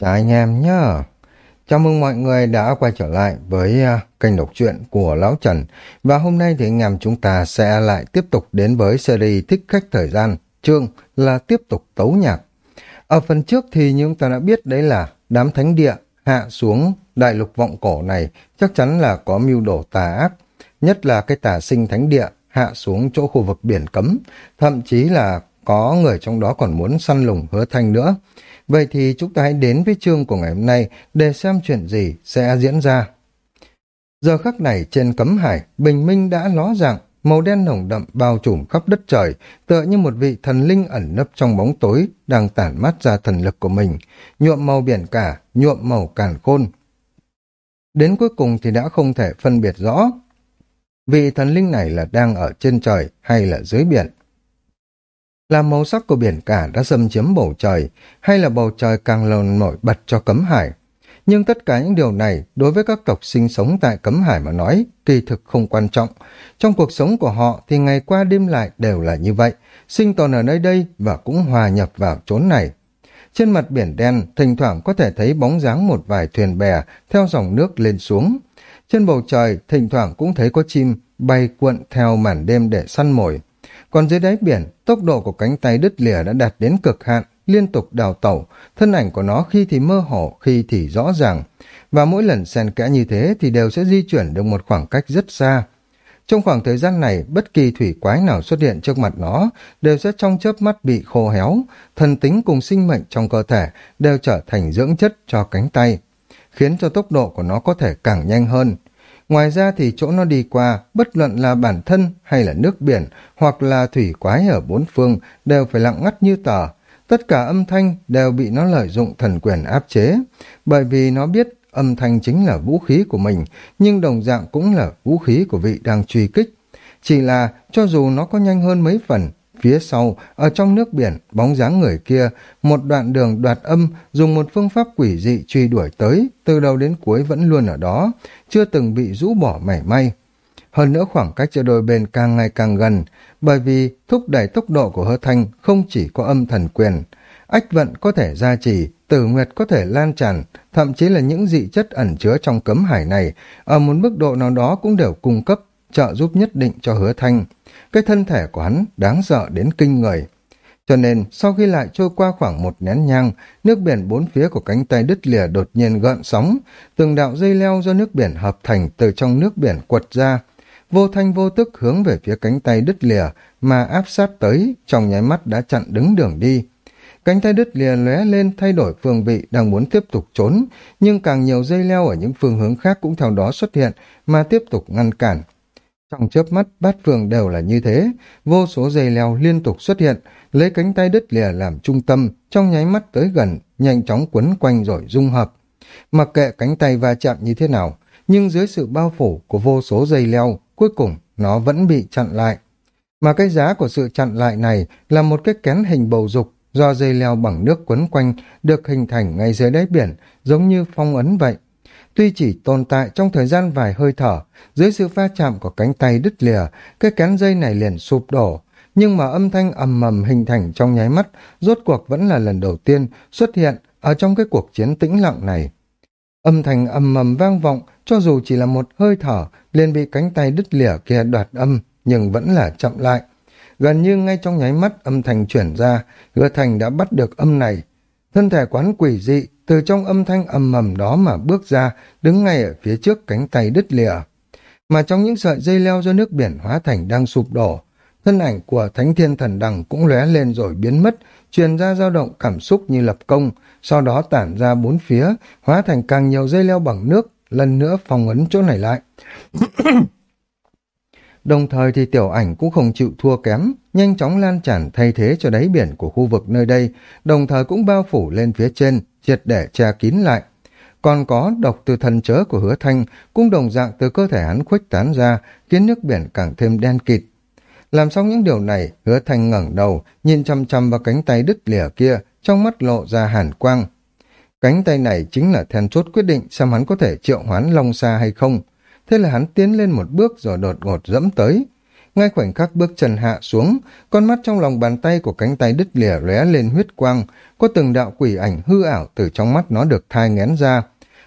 Chào anh em nhá. Chào mừng mọi người đã quay trở lại với uh, kênh đọc truyện của Lão Trần. Và hôm nay thì anh em chúng ta sẽ lại tiếp tục đến với series Thích Khách Thời Gian. Chương là tiếp tục tấu nhạc. Ở phần trước thì chúng ta đã biết đấy là đám thánh địa hạ xuống đại lục vọng cổ này chắc chắn là có mưu đồ tà ác. Nhất là cái tà sinh thánh địa hạ xuống chỗ khu vực biển cấm. Thậm chí là có người trong đó còn muốn săn lùng hứa thanh nữa. Vậy thì chúng ta hãy đến với chương của ngày hôm nay để xem chuyện gì sẽ diễn ra. Giờ khắc này trên cấm hải, bình minh đã ló dạng, màu đen nồng đậm bao trùm khắp đất trời, tựa như một vị thần linh ẩn nấp trong bóng tối, đang tản mát ra thần lực của mình, nhuộm màu biển cả, nhuộm màu càn khôn. Đến cuối cùng thì đã không thể phân biệt rõ vị thần linh này là đang ở trên trời hay là dưới biển là màu sắc của biển cả đã xâm chiếm bầu trời, hay là bầu trời càng lồn nổi bật cho cấm hải. Nhưng tất cả những điều này đối với các tộc sinh sống tại cấm hải mà nói, kỳ thực không quan trọng. Trong cuộc sống của họ thì ngày qua đêm lại đều là như vậy, sinh tồn ở nơi đây và cũng hòa nhập vào chốn này. Trên mặt biển đen, thỉnh thoảng có thể thấy bóng dáng một vài thuyền bè theo dòng nước lên xuống. Trên bầu trời, thỉnh thoảng cũng thấy có chim bay cuộn theo màn đêm để săn mồi. Còn dưới đáy biển, tốc độ của cánh tay đứt lìa đã đạt đến cực hạn, liên tục đào tẩu, thân ảnh của nó khi thì mơ hồ, khi thì rõ ràng. Và mỗi lần xen kẽ như thế thì đều sẽ di chuyển được một khoảng cách rất xa. Trong khoảng thời gian này, bất kỳ thủy quái nào xuất hiện trước mặt nó đều sẽ trong chớp mắt bị khô héo, thần tính cùng sinh mệnh trong cơ thể đều trở thành dưỡng chất cho cánh tay, khiến cho tốc độ của nó có thể càng nhanh hơn. Ngoài ra thì chỗ nó đi qua, bất luận là bản thân hay là nước biển, hoặc là thủy quái ở bốn phương, đều phải lặng ngắt như tờ. Tất cả âm thanh đều bị nó lợi dụng thần quyền áp chế, bởi vì nó biết âm thanh chính là vũ khí của mình, nhưng đồng dạng cũng là vũ khí của vị đang truy kích. Chỉ là, cho dù nó có nhanh hơn mấy phần, Phía sau, ở trong nước biển, bóng dáng người kia, một đoạn đường đoạt âm dùng một phương pháp quỷ dị truy đuổi tới, từ đầu đến cuối vẫn luôn ở đó, chưa từng bị rũ bỏ mảy may. Hơn nữa khoảng cách giữa đôi bên càng ngày càng gần, bởi vì thúc đẩy tốc độ của hơ thanh không chỉ có âm thần quyền. Ách vận có thể gia trì, tử nguyệt có thể lan tràn, thậm chí là những dị chất ẩn chứa trong cấm hải này, ở một mức độ nào đó cũng đều cung cấp trợ giúp nhất định cho hứa thanh. Cái thân thể của hắn đáng sợ đến kinh người. Cho nên, sau khi lại trôi qua khoảng một nén nhang, nước biển bốn phía của cánh tay đứt lìa đột nhiên gợn sóng, từng đạo dây leo do nước biển hợp thành từ trong nước biển quật ra, vô thanh vô tức hướng về phía cánh tay đứt lìa mà áp sát tới, trong nháy mắt đã chặn đứng đường đi. Cánh tay đứt lìa lóe lên thay đổi phương vị đang muốn tiếp tục trốn, nhưng càng nhiều dây leo ở những phương hướng khác cũng theo đó xuất hiện mà tiếp tục ngăn cản. Trong chớp mắt, bát phường đều là như thế, vô số dây leo liên tục xuất hiện, lấy cánh tay đứt lìa làm trung tâm, trong nháy mắt tới gần, nhanh chóng quấn quanh rồi dung hợp. Mặc kệ cánh tay va chạm như thế nào, nhưng dưới sự bao phủ của vô số dây leo, cuối cùng nó vẫn bị chặn lại. Mà cái giá của sự chặn lại này là một cái kén hình bầu dục do dây leo bằng nước quấn quanh được hình thành ngay dưới đáy biển, giống như phong ấn vậy. Tuy chỉ tồn tại trong thời gian vài hơi thở, dưới sự va chạm của cánh tay đứt lìa, cái cán dây này liền sụp đổ, nhưng mà âm thanh ầm mầm hình thành trong nháy mắt, rốt cuộc vẫn là lần đầu tiên xuất hiện ở trong cái cuộc chiến tĩnh lặng này. Âm thanh ầm mầm vang vọng, cho dù chỉ là một hơi thở, liền bị cánh tay đứt lìa kia đoạt âm, nhưng vẫn là chậm lại. Gần như ngay trong nháy mắt âm thanh chuyển ra, hứa thành đã bắt được âm này. Thân thể quán quỷ dị, từ trong âm thanh ầm mầm đó mà bước ra, đứng ngay ở phía trước cánh tay đứt lìa. Mà trong những sợi dây leo do nước biển hóa thành đang sụp đổ, thân ảnh của Thánh Thiên Thần Đằng cũng lóe lên rồi biến mất, truyền ra dao động cảm xúc như lập công, sau đó tản ra bốn phía, hóa thành càng nhiều dây leo bằng nước, lần nữa phòng ấn chỗ này lại. Đồng thời thì tiểu ảnh cũng không chịu thua kém, nhanh chóng lan tràn thay thế cho đáy biển của khu vực nơi đây, đồng thời cũng bao phủ lên phía trên, triệt để che kín lại. Còn có độc từ thần chớ của hứa thanh cũng đồng dạng từ cơ thể hắn khuếch tán ra, khiến nước biển càng thêm đen kịt. Làm xong những điều này, hứa thanh ngẩng đầu, nhìn chăm chăm vào cánh tay đứt lìa kia, trong mắt lộ ra hàn quang. Cánh tay này chính là then chốt quyết định xem hắn có thể triệu hoán long xa hay không. Thế là hắn tiến lên một bước rồi đột ngột dẫm tới. ngay khoảnh khắc bước chân hạ xuống, con mắt trong lòng bàn tay của cánh tay đứt lìa lóe lên huyết quang, có từng đạo quỷ ảnh hư ảo từ trong mắt nó được thai ngén ra.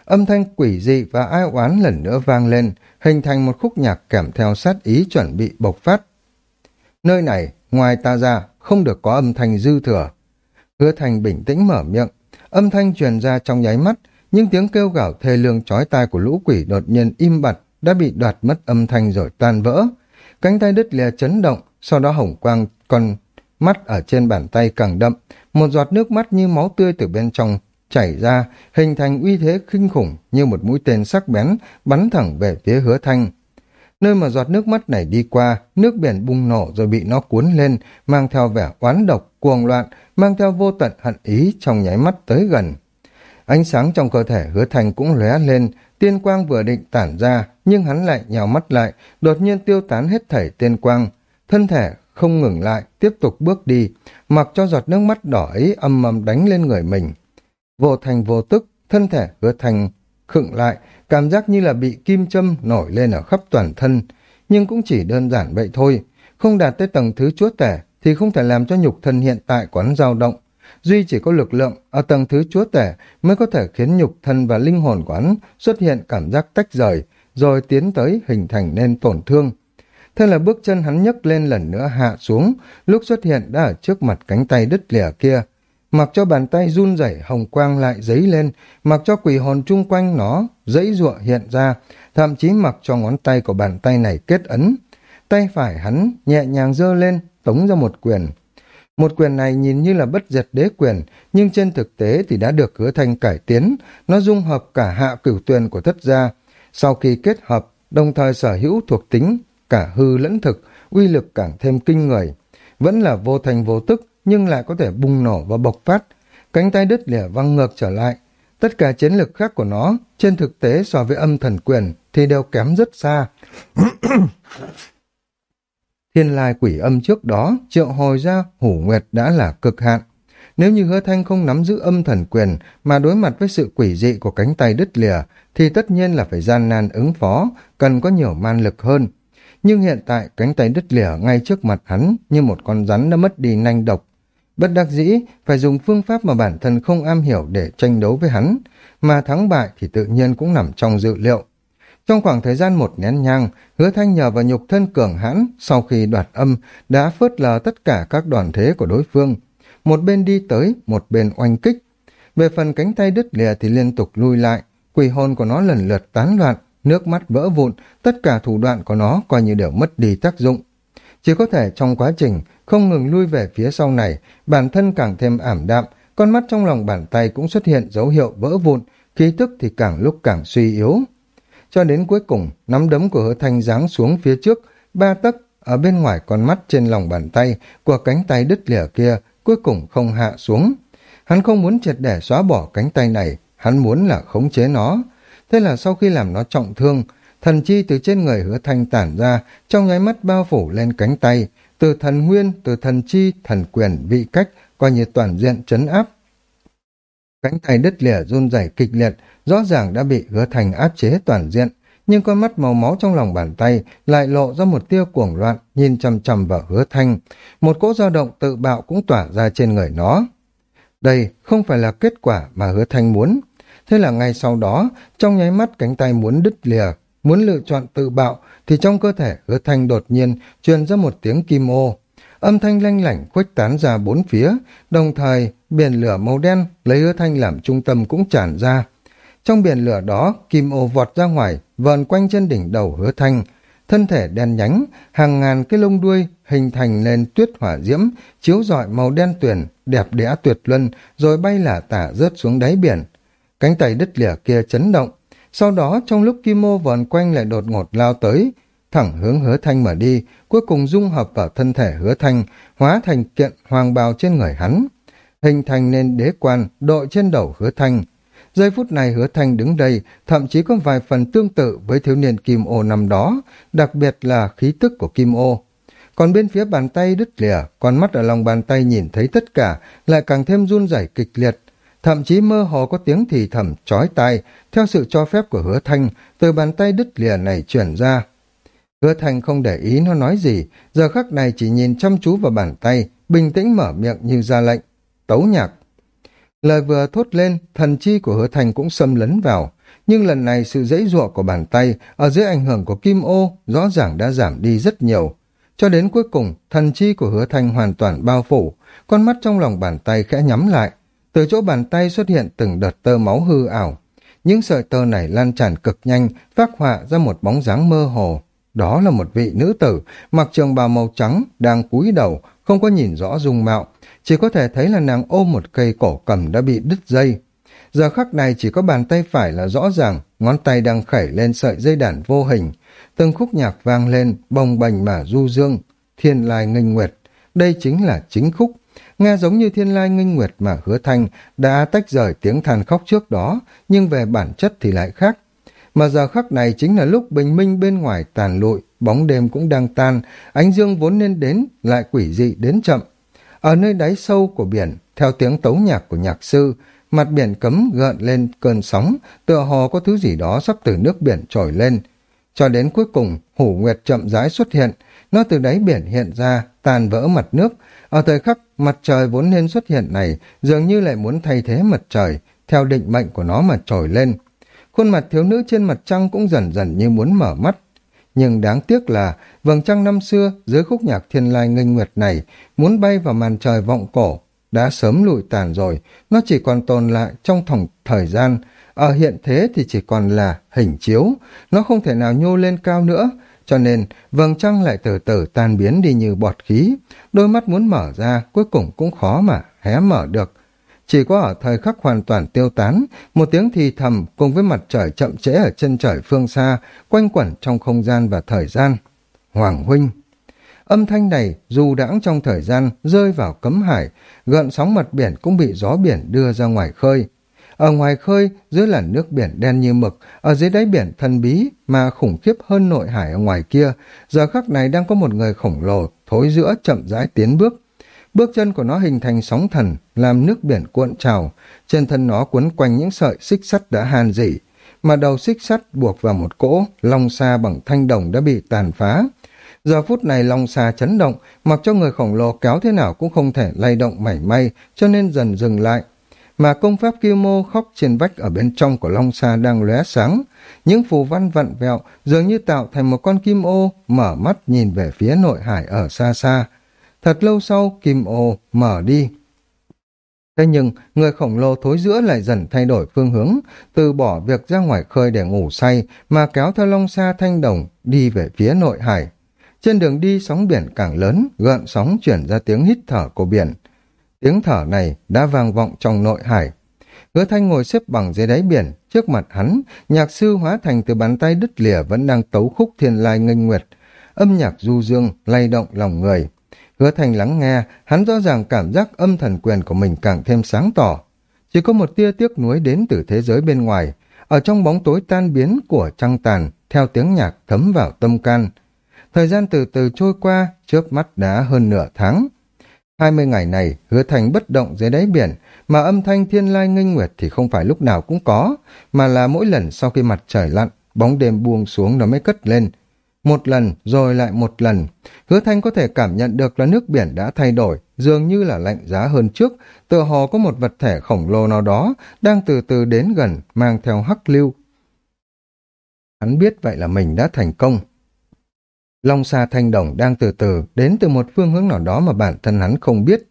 Âm thanh quỷ dị và ai oán lần nữa vang lên, hình thành một khúc nhạc kèm theo sát ý chuẩn bị bộc phát. Nơi này, ngoài ta ra, không được có âm thanh dư thừa. Hứa thành bình tĩnh mở miệng, âm thanh truyền ra trong nháy mắt, nhưng tiếng kêu gào thê lương chói tai của lũ quỷ đột nhiên im bặt, đã bị đoạt mất âm thanh rồi tan vỡ. Cánh tay đứt lìa chấn động, sau đó hồng quang còn mắt ở trên bàn tay càng đậm, một giọt nước mắt như máu tươi từ bên trong chảy ra, hình thành uy thế kinh khủng như một mũi tên sắc bén bắn thẳng về phía hứa thanh. Nơi mà giọt nước mắt này đi qua, nước biển bùng nổ rồi bị nó cuốn lên, mang theo vẻ oán độc, cuồng loạn, mang theo vô tận hận ý trong nháy mắt tới gần. Ánh sáng trong cơ thể hứa thành cũng lóe lên, tiên quang vừa định tản ra, nhưng hắn lại nhào mắt lại, đột nhiên tiêu tán hết thảy tiên quang. Thân thể không ngừng lại, tiếp tục bước đi, mặc cho giọt nước mắt đỏ ấy âm ầm đánh lên người mình. Vô thành vô tức, thân thể hứa thành khựng lại, cảm giác như là bị kim châm nổi lên ở khắp toàn thân, nhưng cũng chỉ đơn giản vậy thôi. Không đạt tới tầng thứ chúa tể thì không thể làm cho nhục thân hiện tại quán dao động. Duy chỉ có lực lượng ở tầng thứ chúa tể mới có thể khiến nhục thân và linh hồn quán xuất hiện cảm giác tách rời, rồi tiến tới hình thành nên tổn thương. Thế là bước chân hắn nhấc lên lần nữa hạ xuống, lúc xuất hiện đã ở trước mặt cánh tay đứt lìa kia. Mặc cho bàn tay run rẩy hồng quang lại dấy lên, mặc cho quỷ hồn chung quanh nó dãy ruộng hiện ra, thậm chí mặc cho ngón tay của bàn tay này kết ấn. Tay phải hắn nhẹ nhàng giơ lên, tống ra một quyền. Một quyền này nhìn như là bất diệt đế quyền, nhưng trên thực tế thì đã được hứa thành cải tiến, nó dung hợp cả hạ cửu tuyền của thất gia. Sau khi kết hợp, đồng thời sở hữu thuộc tính, cả hư lẫn thực, uy lực càng thêm kinh người. Vẫn là vô thành vô tức, nhưng lại có thể bùng nổ và bộc phát. Cánh tay đứt lìa văng ngược trở lại. Tất cả chiến lực khác của nó, trên thực tế so với âm thần quyền, thì đều kém rất xa. Thiên lai quỷ âm trước đó, triệu hồi ra hủ nguyệt đã là cực hạn. Nếu như hứa thanh không nắm giữ âm thần quyền mà đối mặt với sự quỷ dị của cánh tay đứt lìa, thì tất nhiên là phải gian nan ứng phó, cần có nhiều man lực hơn. Nhưng hiện tại cánh tay đứt lìa ngay trước mặt hắn như một con rắn đã mất đi nanh độc. Bất đắc dĩ, phải dùng phương pháp mà bản thân không am hiểu để tranh đấu với hắn, mà thắng bại thì tự nhiên cũng nằm trong dự liệu. Trong khoảng thời gian một nén nhang, hứa thanh nhờ vào nhục thân cường hãn sau khi đoạt âm đã phớt lờ tất cả các đoàn thế của đối phương. Một bên đi tới, một bên oanh kích. Về phần cánh tay đứt lìa thì liên tục lui lại, quỷ hồn của nó lần lượt tán loạn, nước mắt vỡ vụn, tất cả thủ đoạn của nó coi như đều mất đi tác dụng. Chỉ có thể trong quá trình không ngừng lui về phía sau này, bản thân càng thêm ảm đạm, con mắt trong lòng bàn tay cũng xuất hiện dấu hiệu vỡ vụn, khí tức thì càng lúc càng suy yếu. Cho đến cuối cùng, nắm đấm của hứa thanh giáng xuống phía trước, ba tấc ở bên ngoài con mắt trên lòng bàn tay của cánh tay đứt lìa kia cuối cùng không hạ xuống. Hắn không muốn triệt để xóa bỏ cánh tay này, hắn muốn là khống chế nó. Thế là sau khi làm nó trọng thương, thần chi từ trên người hứa thanh tản ra, trong nháy mắt bao phủ lên cánh tay, từ thần nguyên, từ thần chi, thần quyền, vị cách, coi như toàn diện chấn áp. Cánh tay đứt lìa run rẩy kịch liệt, rõ ràng đã bị hứa thành áp chế toàn diện, nhưng con mắt màu máu trong lòng bàn tay lại lộ ra một tia cuồng loạn, nhìn chằm chằm vào hứa thanh. Một cỗ dao động tự bạo cũng tỏa ra trên người nó. Đây không phải là kết quả mà hứa thanh muốn. Thế là ngay sau đó, trong nháy mắt cánh tay muốn đứt lìa, muốn lựa chọn tự bạo, thì trong cơ thể hứa thanh đột nhiên truyền ra một tiếng kim ô. Âm thanh lanh lảnh khuếch tán ra bốn phía, đồng thời biển lửa màu đen lấy hứa thanh làm trung tâm cũng tràn ra. Trong biển lửa đó, kim ô vọt ra ngoài, vờn quanh trên đỉnh đầu hứa thanh, thân thể đen nhánh, hàng ngàn cái lông đuôi hình thành nên tuyết hỏa diễm, chiếu rọi màu đen tuyền, đẹp đẽ tuyệt luân, rồi bay lả tả rớt xuống đáy biển. Cánh tay đứt lìa kia chấn động, sau đó trong lúc kim ô vờn quanh lại đột ngột lao tới, thẳng hướng hứa thanh mà đi, cuối cùng dung hợp vào thân thể hứa thanh, hóa thành kiện hoàng bào trên người hắn. Hình thành nên đế quan, đội trên đầu hứa thanh, Giây phút này hứa thanh đứng đây, thậm chí có vài phần tương tự với thiếu niên Kim Ô năm đó, đặc biệt là khí tức của Kim Ô. Còn bên phía bàn tay đứt lìa, con mắt ở lòng bàn tay nhìn thấy tất cả, lại càng thêm run rẩy kịch liệt. Thậm chí mơ hồ có tiếng thì thầm chói tai, theo sự cho phép của hứa thanh, từ bàn tay đứt lìa này chuyển ra. Hứa Thanh không để ý nó nói gì, giờ khắc này chỉ nhìn chăm chú vào bàn tay, bình tĩnh mở miệng như ra lệnh. Tấu nhạc. Lời vừa thốt lên, thần chi của hứa thành cũng xâm lấn vào. Nhưng lần này sự dãy ruộng của bàn tay ở dưới ảnh hưởng của kim ô rõ ràng đã giảm đi rất nhiều. Cho đến cuối cùng, thần chi của hứa thành hoàn toàn bao phủ, con mắt trong lòng bàn tay khẽ nhắm lại. Từ chỗ bàn tay xuất hiện từng đợt tơ máu hư ảo. Những sợi tơ này lan tràn cực nhanh, phát họa ra một bóng dáng mơ hồ. Đó là một vị nữ tử, mặc trường bào màu trắng, đang cúi đầu, không có nhìn rõ dung mạo, chỉ có thể thấy là nàng ôm một cây cổ cầm đã bị đứt dây. Giờ khắc này chỉ có bàn tay phải là rõ ràng, ngón tay đang khẩy lên sợi dây đàn vô hình. Từng khúc nhạc vang lên, bồng bềnh mà du dương, thiên lai nghênh nguyệt. Đây chính là chính khúc. Nghe giống như thiên lai nghênh nguyệt mà hứa thanh đã tách rời tiếng than khóc trước đó, nhưng về bản chất thì lại khác. Mà giờ khắc này chính là lúc bình minh bên ngoài tàn lụi, bóng đêm cũng đang tan, ánh dương vốn nên đến, lại quỷ dị đến chậm. Ở nơi đáy sâu của biển, theo tiếng tấu nhạc của nhạc sư, mặt biển cấm gợn lên cơn sóng, tựa hồ có thứ gì đó sắp từ nước biển trồi lên. Cho đến cuối cùng, hủ nguyệt chậm rãi xuất hiện, nó từ đáy biển hiện ra, tàn vỡ mặt nước. Ở thời khắc mặt trời vốn nên xuất hiện này, dường như lại muốn thay thế mặt trời, theo định mệnh của nó mà trồi lên. Khuôn mặt thiếu nữ trên mặt trăng cũng dần dần như muốn mở mắt. Nhưng đáng tiếc là vầng trăng năm xưa dưới khúc nhạc thiên lai nghênh nguyệt này muốn bay vào màn trời vọng cổ đã sớm lụi tàn rồi, nó chỉ còn tồn lại trong thòng thời gian. Ở hiện thế thì chỉ còn là hình chiếu, nó không thể nào nhô lên cao nữa, cho nên vầng trăng lại từ từ tan biến đi như bọt khí. Đôi mắt muốn mở ra, cuối cùng cũng khó mà hé mở được. Chỉ có ở thời khắc hoàn toàn tiêu tán, một tiếng thì thầm cùng với mặt trời chậm trễ ở chân trời phương xa, quanh quẩn trong không gian và thời gian. Hoàng huynh Âm thanh này dù đãng trong thời gian rơi vào cấm hải, gợn sóng mặt biển cũng bị gió biển đưa ra ngoài khơi. Ở ngoài khơi, dưới làn nước biển đen như mực, ở dưới đáy biển thần bí mà khủng khiếp hơn nội hải ở ngoài kia, giờ khắc này đang có một người khổng lồ thối giữa chậm rãi tiến bước. Bước chân của nó hình thành sóng thần, làm nước biển cuộn trào, trên thân nó quấn quanh những sợi xích sắt đã hàn dỉ, mà đầu xích sắt buộc vào một cỗ, long xa bằng thanh đồng đã bị tàn phá. Giờ phút này long xa chấn động, mặc cho người khổng lồ kéo thế nào cũng không thể lay động mảy may, cho nên dần dừng lại. Mà công pháp kiêu mô khóc trên vách ở bên trong của long xa đang lóe sáng. Những phù văn vặn vẹo dường như tạo thành một con kim ô mở mắt nhìn về phía nội hải ở xa xa. Thật lâu sau, kim ô mở đi. Thế nhưng, người khổng lồ thối giữa lại dần thay đổi phương hướng, từ bỏ việc ra ngoài khơi để ngủ say, mà kéo theo long xa thanh đồng đi về phía nội hải. Trên đường đi sóng biển càng lớn, gợn sóng chuyển ra tiếng hít thở của biển. Tiếng thở này đã vang vọng trong nội hải. Hứa thanh ngồi xếp bằng dưới đáy biển, trước mặt hắn, nhạc sư hóa thành từ bàn tay đứt lìa vẫn đang tấu khúc thiên lai nghênh nguyệt. Âm nhạc du dương, lay động lòng người. Hứa thanh lắng nghe, hắn rõ ràng cảm giác âm thần quyền của mình càng thêm sáng tỏ. Chỉ có một tia tiếc nuối đến từ thế giới bên ngoài, ở trong bóng tối tan biến của trăng tàn, theo tiếng nhạc thấm vào tâm can. Thời gian từ từ trôi qua, chớp mắt đã hơn nửa tháng. hai mươi ngày này, hứa thành bất động dưới đáy biển, mà âm thanh thiên lai nghênh nguyệt thì không phải lúc nào cũng có, mà là mỗi lần sau khi mặt trời lặn, bóng đêm buông xuống nó mới cất lên. Một lần, rồi lại một lần, hứa thanh có thể cảm nhận được là nước biển đã thay đổi, dường như là lạnh giá hơn trước, tựa hồ có một vật thể khổng lồ nào đó đang từ từ đến gần, mang theo hắc lưu. Hắn biết vậy là mình đã thành công. Long xa thanh đồng đang từ từ đến từ một phương hướng nào đó mà bản thân hắn không biết.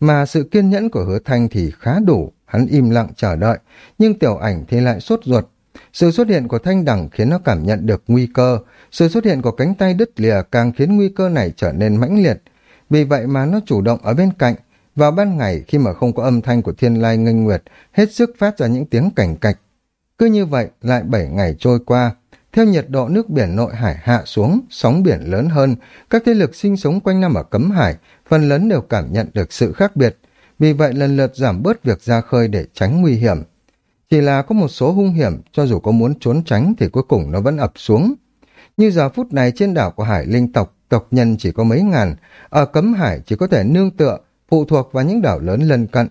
Mà sự kiên nhẫn của hứa thanh thì khá đủ, hắn im lặng chờ đợi, nhưng tiểu ảnh thì lại sốt ruột. Sự xuất hiện của thanh đẳng khiến nó cảm nhận được nguy cơ, sự xuất hiện của cánh tay đứt lìa càng khiến nguy cơ này trở nên mãnh liệt. Vì vậy mà nó chủ động ở bên cạnh, vào ban ngày khi mà không có âm thanh của thiên lai nghênh nguyệt, hết sức phát ra những tiếng cảnh cạch. Cứ như vậy, lại bảy ngày trôi qua, theo nhiệt độ nước biển nội hải hạ xuống, sóng biển lớn hơn, các thế lực sinh sống quanh năm ở cấm hải, phần lớn đều cảm nhận được sự khác biệt, vì vậy lần lượt giảm bớt việc ra khơi để tránh nguy hiểm. Chỉ là có một số hung hiểm, cho dù có muốn trốn tránh thì cuối cùng nó vẫn ập xuống. Như giờ phút này trên đảo của hải linh tộc, tộc nhân chỉ có mấy ngàn, ở cấm hải chỉ có thể nương tựa, phụ thuộc vào những đảo lớn lân cận.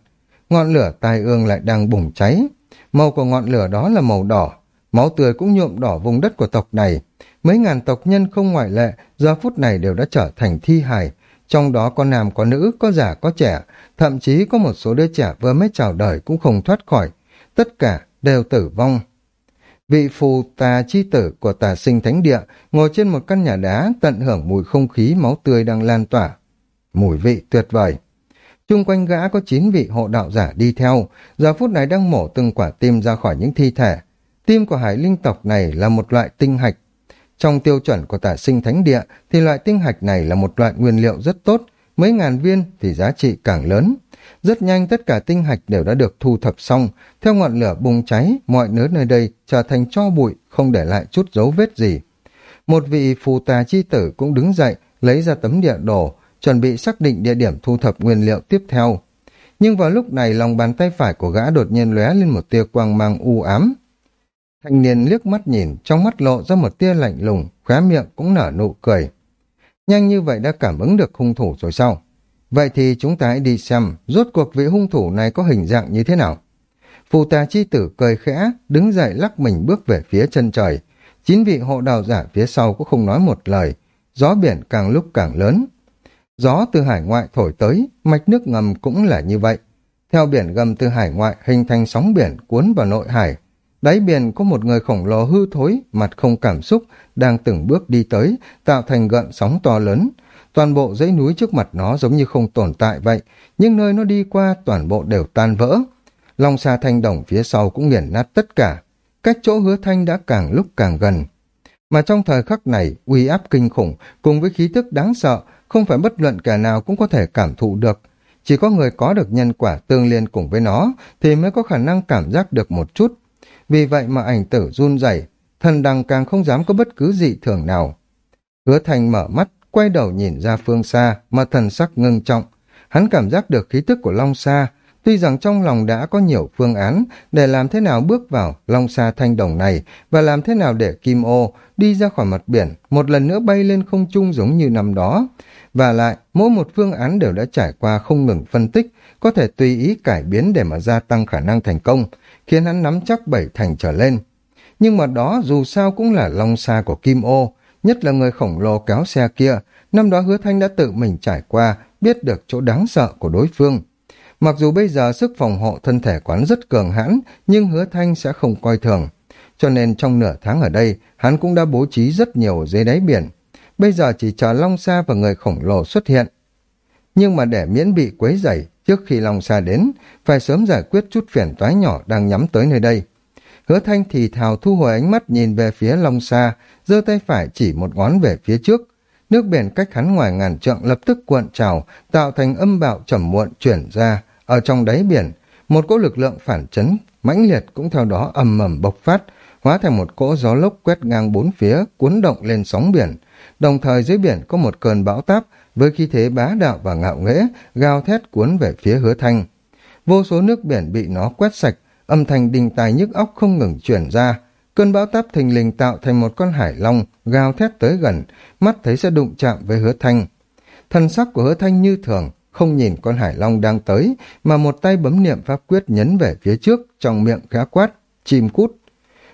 Ngọn lửa tai ương lại đang bùng cháy. Màu của ngọn lửa đó là màu đỏ, Máu tươi cũng nhuộm đỏ vùng đất của tộc này. Mấy ngàn tộc nhân không ngoại lệ, giờ phút này đều đã trở thành thi hài. Trong đó có nam có nữ, có già có trẻ, thậm chí có một số đứa trẻ vừa mới chào đời cũng không thoát khỏi. Tất cả đều tử vong. Vị phù tà chi tử của tà sinh thánh địa ngồi trên một căn nhà đá tận hưởng mùi không khí máu tươi đang lan tỏa. Mùi vị tuyệt vời. Trung quanh gã có chín vị hộ đạo giả đi theo, giờ phút này đang mổ từng quả tim ra khỏi những thi thể. Tim của hải linh tộc này là một loại tinh hạch. Trong tiêu chuẩn của tả sinh thánh địa thì loại tinh hạch này là một loại nguyên liệu rất tốt, mấy ngàn viên thì giá trị càng lớn. Rất nhanh tất cả tinh hạch đều đã được thu thập xong, theo ngọn lửa bùng cháy, mọi nớt nơi đây trở thành cho bụi, không để lại chút dấu vết gì. Một vị phù tà chi tử cũng đứng dậy, lấy ra tấm địa đồ, chuẩn bị xác định địa điểm thu thập nguyên liệu tiếp theo. Nhưng vào lúc này lòng bàn tay phải của gã đột nhiên lóe lên một tia quang mang u ám. Thanh niên liếc mắt nhìn, trong mắt lộ ra một tia lạnh lùng, khóe miệng cũng nở nụ cười. Nhanh như vậy đã cảm ứng được hung thủ rồi sao? Vậy thì chúng ta hãy đi xem rốt cuộc vị hung thủ này có hình dạng như thế nào. Phù tà chi tử cười khẽ, đứng dậy lắc mình bước về phía chân trời. Chín vị hộ đào giả phía sau cũng không nói một lời. Gió biển càng lúc càng lớn. Gió từ hải ngoại thổi tới, mạch nước ngầm cũng là như vậy. Theo biển gầm từ hải ngoại hình thành sóng biển cuốn vào nội hải. Đáy biển có một người khổng lồ hư thối, mặt không cảm xúc, đang từng bước đi tới, tạo thành gợn sóng to lớn. Toàn bộ dãy núi trước mặt nó giống như không tồn tại vậy, nhưng nơi nó đi qua toàn bộ đều tan vỡ. Long xa thanh đồng phía sau cũng nghiền nát tất cả. Cách chỗ hứa thanh đã càng lúc càng gần. Mà trong thời khắc này, uy áp kinh khủng cùng với khí tức đáng sợ, không phải bất luận kẻ nào cũng có thể cảm thụ được. Chỉ có người có được nhân quả tương liên cùng với nó thì mới có khả năng cảm giác được một chút. Vì vậy mà ảnh tử run rẩy, thần đằng càng không dám có bất cứ dị thường nào. Hứa thành mở mắt, quay đầu nhìn ra phương xa mà thần sắc ngưng trọng. Hắn cảm giác được khí tức của Long Sa, tuy rằng trong lòng đã có nhiều phương án để làm thế nào bước vào Long Sa thanh đồng này và làm thế nào để Kim Ô đi ra khỏi mặt biển, một lần nữa bay lên không trung giống như năm đó. Và lại, mỗi một phương án đều đã trải qua không ngừng phân tích, có thể tùy ý cải biến để mà gia tăng khả năng thành công, khiến hắn nắm chắc bảy thành trở lên. Nhưng mà đó dù sao cũng là long Sa của Kim Ô, nhất là người khổng lồ kéo xe kia, năm đó hứa thanh đã tự mình trải qua, biết được chỗ đáng sợ của đối phương. Mặc dù bây giờ sức phòng hộ thân thể quán rất cường hãn, nhưng hứa thanh sẽ không coi thường. Cho nên trong nửa tháng ở đây, hắn cũng đã bố trí rất nhiều dưới đáy biển. Bây giờ chỉ chờ Long Sa và người khổng lồ xuất hiện. Nhưng mà để miễn bị quấy rầy, trước khi Long Sa đến, phải sớm giải quyết chút phiền toái nhỏ đang nhắm tới nơi đây. Hứa thanh thì thào thu hồi ánh mắt nhìn về phía Long Sa, giơ tay phải chỉ một ngón về phía trước. Nước biển cách hắn ngoài ngàn trượng lập tức cuộn trào, tạo thành âm bạo trầm muộn chuyển ra. Ở trong đáy biển, một cỗ lực lượng phản chấn mãnh liệt cũng theo đó ầm mầm bộc phát, hóa thành một cỗ gió lốc quét ngang bốn phía, cuốn động lên sóng biển. Đồng thời dưới biển có một cơn bão táp với khí thế bá đạo và ngạo nghễ, gào thét cuốn về phía hứa thanh. Vô số nước biển bị nó quét sạch, âm thanh đình tài nhức óc không ngừng chuyển ra. Cơn bão táp thình lình tạo thành một con hải long, gào thét tới gần, mắt thấy sẽ đụng chạm với hứa thanh. Thần sắc của hứa thanh như thường, không nhìn con hải long đang tới, mà một tay bấm niệm pháp quyết nhấn về phía trước, trong miệng khá quát, chim cút.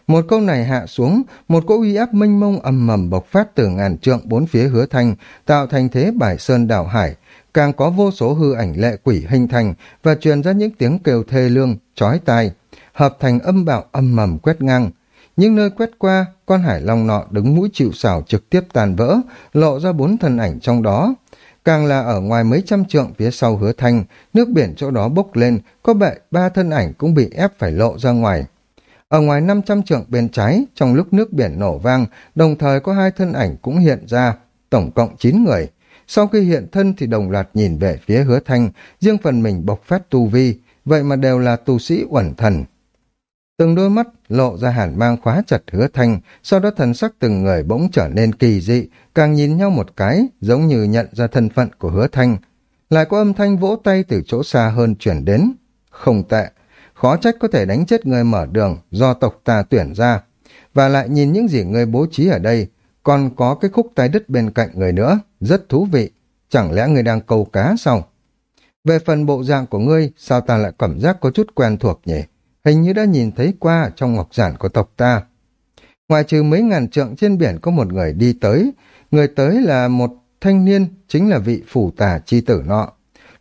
Một câu này hạ xuống, một cỗ uy áp mênh mông ầm mầm bộc phát từ ngàn trượng bốn phía hứa thanh, tạo thành thế bài sơn đảo hải, càng có vô số hư ảnh lệ quỷ hình thành và truyền ra những tiếng kêu thê lương, chói tai, hợp thành âm bạo âm mầm quét ngang. Nhưng nơi quét qua, con hải long nọ đứng mũi chịu xảo trực tiếp tàn vỡ, lộ ra bốn thân ảnh trong đó. Càng là ở ngoài mấy trăm trượng phía sau hứa thanh, nước biển chỗ đó bốc lên, có bệ ba thân ảnh cũng bị ép phải lộ ra ngoài. Ở ngoài 500 trượng bên trái, trong lúc nước biển nổ vang, đồng thời có hai thân ảnh cũng hiện ra, tổng cộng 9 người. Sau khi hiện thân thì đồng loạt nhìn về phía hứa thanh, riêng phần mình bộc phát tu vi, vậy mà đều là tu sĩ uẩn thần. Từng đôi mắt lộ ra hàn mang khóa chặt hứa thanh, sau đó thần sắc từng người bỗng trở nên kỳ dị, càng nhìn nhau một cái, giống như nhận ra thân phận của hứa thanh. Lại có âm thanh vỗ tay từ chỗ xa hơn chuyển đến. Không tệ, khó trách có thể đánh chết người mở đường do tộc ta tuyển ra. Và lại nhìn những gì người bố trí ở đây, còn có cái khúc tay đứt bên cạnh người nữa, rất thú vị. Chẳng lẽ người đang câu cá sao? Về phần bộ dạng của ngươi, sao ta lại cảm giác có chút quen thuộc nhỉ? Hình như đã nhìn thấy qua trong ngọc giản của tộc ta. Ngoài trừ mấy ngàn trượng trên biển có một người đi tới, người tới là một thanh niên, chính là vị phủ tà chi tử nọ.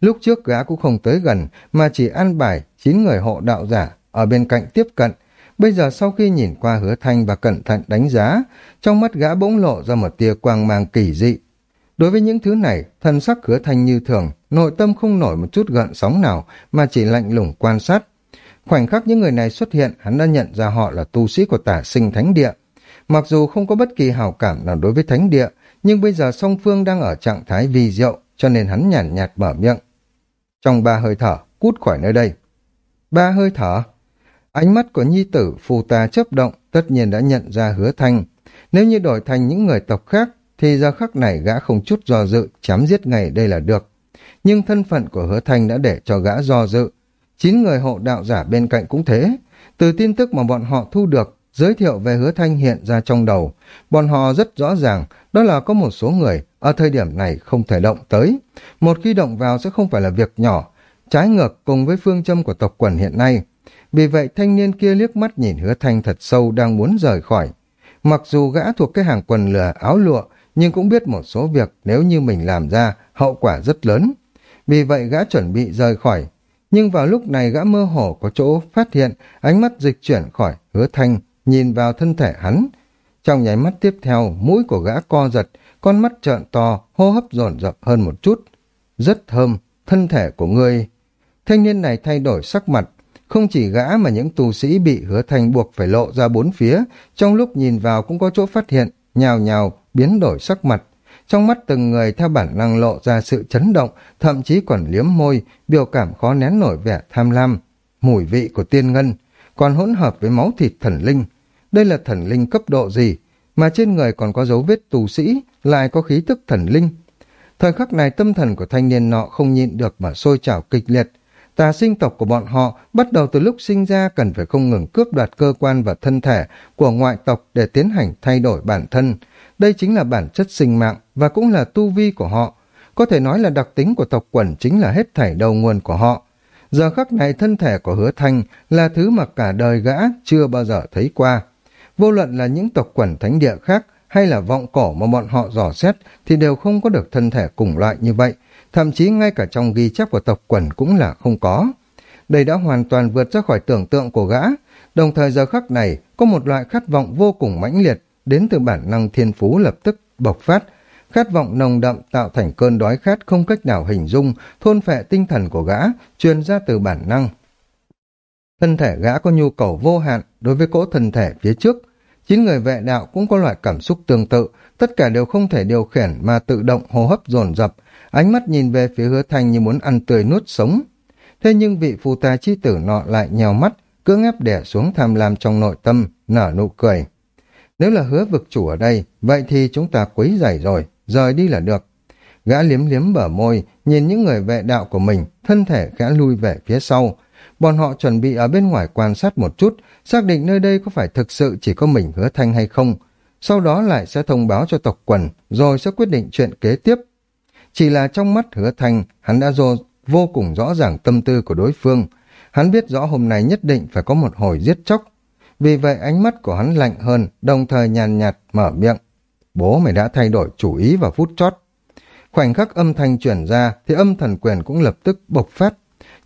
Lúc trước gã cũng không tới gần, mà chỉ ăn bài chín người hộ đạo giả ở bên cạnh tiếp cận. Bây giờ sau khi nhìn qua hứa thanh và cẩn thận đánh giá, trong mắt gã bỗng lộ ra một tia quang mang kỳ dị. Đối với những thứ này, thân sắc hứa thanh như thường, nội tâm không nổi một chút gợn sóng nào mà chỉ lạnh lùng quan sát. Khoảnh khắc những người này xuất hiện, hắn đã nhận ra họ là tu sĩ của tả sinh thánh địa. Mặc dù không có bất kỳ hào cảm nào đối với thánh địa, nhưng bây giờ song phương đang ở trạng thái vi diệu, cho nên hắn nhàn nhạt, mở miệng. Trong ba hơi thở, cút khỏi nơi đây. Ba hơi thở. Ánh mắt của nhi tử phù ta chấp động, tất nhiên đã nhận ra hứa thanh. Nếu như đổi thành những người tộc khác, thì giờ khắc này gã không chút do dự, chém giết ngày đây là được. Nhưng thân phận của hứa thanh đã để cho gã do dự. Chín người hộ đạo giả bên cạnh cũng thế. Từ tin tức mà bọn họ thu được, giới thiệu về hứa thanh hiện ra trong đầu. Bọn họ rất rõ ràng, đó là có một số người ở thời điểm này không thể động tới. Một khi động vào sẽ không phải là việc nhỏ, trái ngược cùng với phương châm của tộc quần hiện nay. Vì vậy thanh niên kia liếc mắt nhìn hứa thanh thật sâu đang muốn rời khỏi. Mặc dù gã thuộc cái hàng quần lừa áo lụa, nhưng cũng biết một số việc nếu như mình làm ra, hậu quả rất lớn. Vì vậy gã chuẩn bị rời khỏi. Nhưng vào lúc này gã mơ hồ có chỗ phát hiện, ánh mắt dịch chuyển khỏi hứa thanh, nhìn vào thân thể hắn. Trong nháy mắt tiếp theo, mũi của gã co giật, con mắt trợn to, hô hấp dồn dập hơn một chút. Rất thơm, thân thể của ngươi. Thanh niên này thay đổi sắc mặt, không chỉ gã mà những tù sĩ bị hứa thanh buộc phải lộ ra bốn phía, trong lúc nhìn vào cũng có chỗ phát hiện, nhào nhào, biến đổi sắc mặt. Trong mắt từng người theo bản năng lộ ra sự chấn động, thậm chí còn liếm môi, biểu cảm khó nén nổi vẻ tham lam. Mùi vị của tiên ngân, còn hỗn hợp với máu thịt thần linh. Đây là thần linh cấp độ gì? Mà trên người còn có dấu vết tù sĩ, lại có khí tức thần linh. Thời khắc này tâm thần của thanh niên nọ không nhịn được mà sôi trào kịch liệt. Tà sinh tộc của bọn họ bắt đầu từ lúc sinh ra cần phải không ngừng cướp đoạt cơ quan và thân thể của ngoại tộc để tiến hành thay đổi bản thân. Đây chính là bản chất sinh mạng và cũng là tu vi của họ. Có thể nói là đặc tính của tộc quẩn chính là hết thảy đầu nguồn của họ. Giờ khắc này thân thể của hứa thanh là thứ mà cả đời gã chưa bao giờ thấy qua. Vô luận là những tộc quẩn thánh địa khác hay là vọng cổ mà bọn họ dò xét thì đều không có được thân thể cùng loại như vậy, thậm chí ngay cả trong ghi chép của tộc quẩn cũng là không có. Đây đã hoàn toàn vượt ra khỏi tưởng tượng của gã, đồng thời giờ khắc này có một loại khát vọng vô cùng mãnh liệt đến từ bản năng thiên phú lập tức bộc phát, khát vọng nồng đậm tạo thành cơn đói khát không cách nào hình dung, thôn phệ tinh thần của gã, truyền ra từ bản năng. Thân thể gã có nhu cầu vô hạn đối với cỗ thân thể phía trước, chín người vệ đạo cũng có loại cảm xúc tương tự, tất cả đều không thể điều khiển mà tự động hô hấp dồn dập, ánh mắt nhìn về phía hứa thanh như muốn ăn tươi nuốt sống. Thế nhưng vị phù tà chi tử nọ lại nhèo mắt, cưỡng ép đẻ xuống tham lam trong nội tâm, nở nụ cười. Nếu là hứa vực chủ ở đây, vậy thì chúng ta quấy rầy rồi, rời đi là được. Gã liếm liếm bờ môi, nhìn những người vệ đạo của mình, thân thể gã lui về phía sau. Bọn họ chuẩn bị ở bên ngoài quan sát một chút, xác định nơi đây có phải thực sự chỉ có mình hứa thanh hay không. Sau đó lại sẽ thông báo cho tộc quần, rồi sẽ quyết định chuyện kế tiếp. Chỉ là trong mắt hứa thanh, hắn đã dô, vô cùng rõ ràng tâm tư của đối phương. Hắn biết rõ hôm nay nhất định phải có một hồi giết chóc, vì vậy ánh mắt của hắn lạnh hơn, đồng thời nhàn nhạt, mở miệng. Bố mày đã thay đổi chủ ý vào phút chót. Khoảnh khắc âm thanh chuyển ra thì âm thần quyền cũng lập tức bộc phát.